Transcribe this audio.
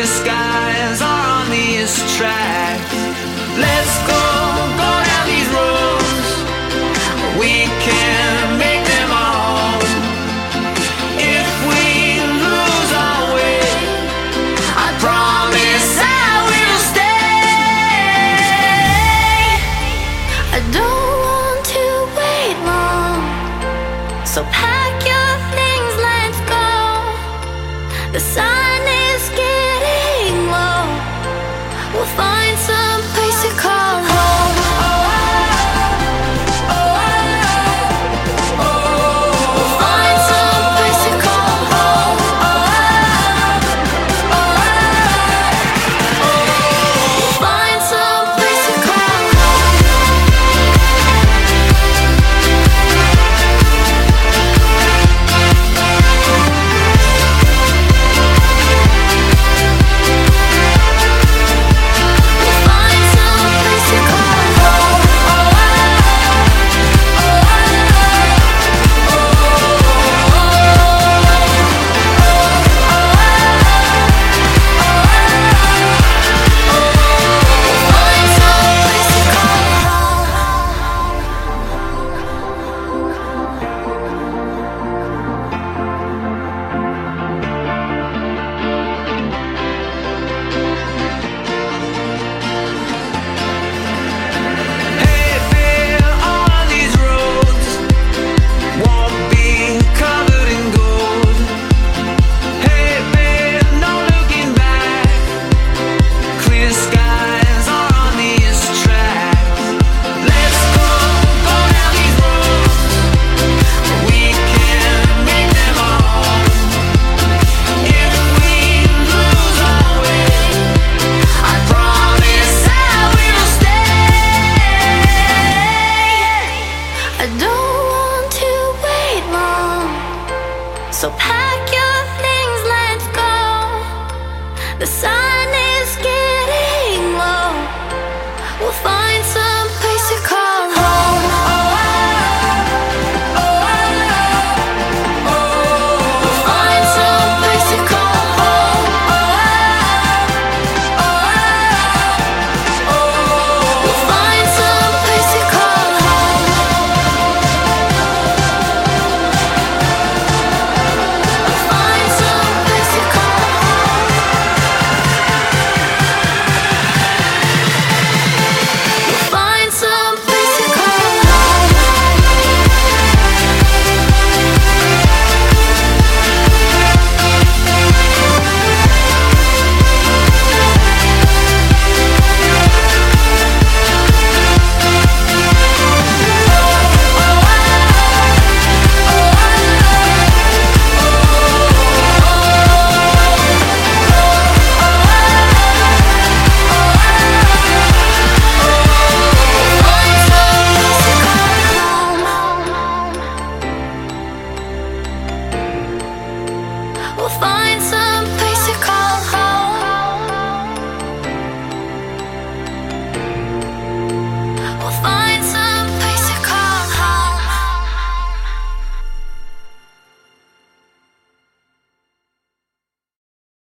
disguise are on these tracks. Let's go, go down these roads. We can make them all. If we lose our way, I promise I will stay. I don't want to wait long, so pack your things, let's go. The sun. so powerful.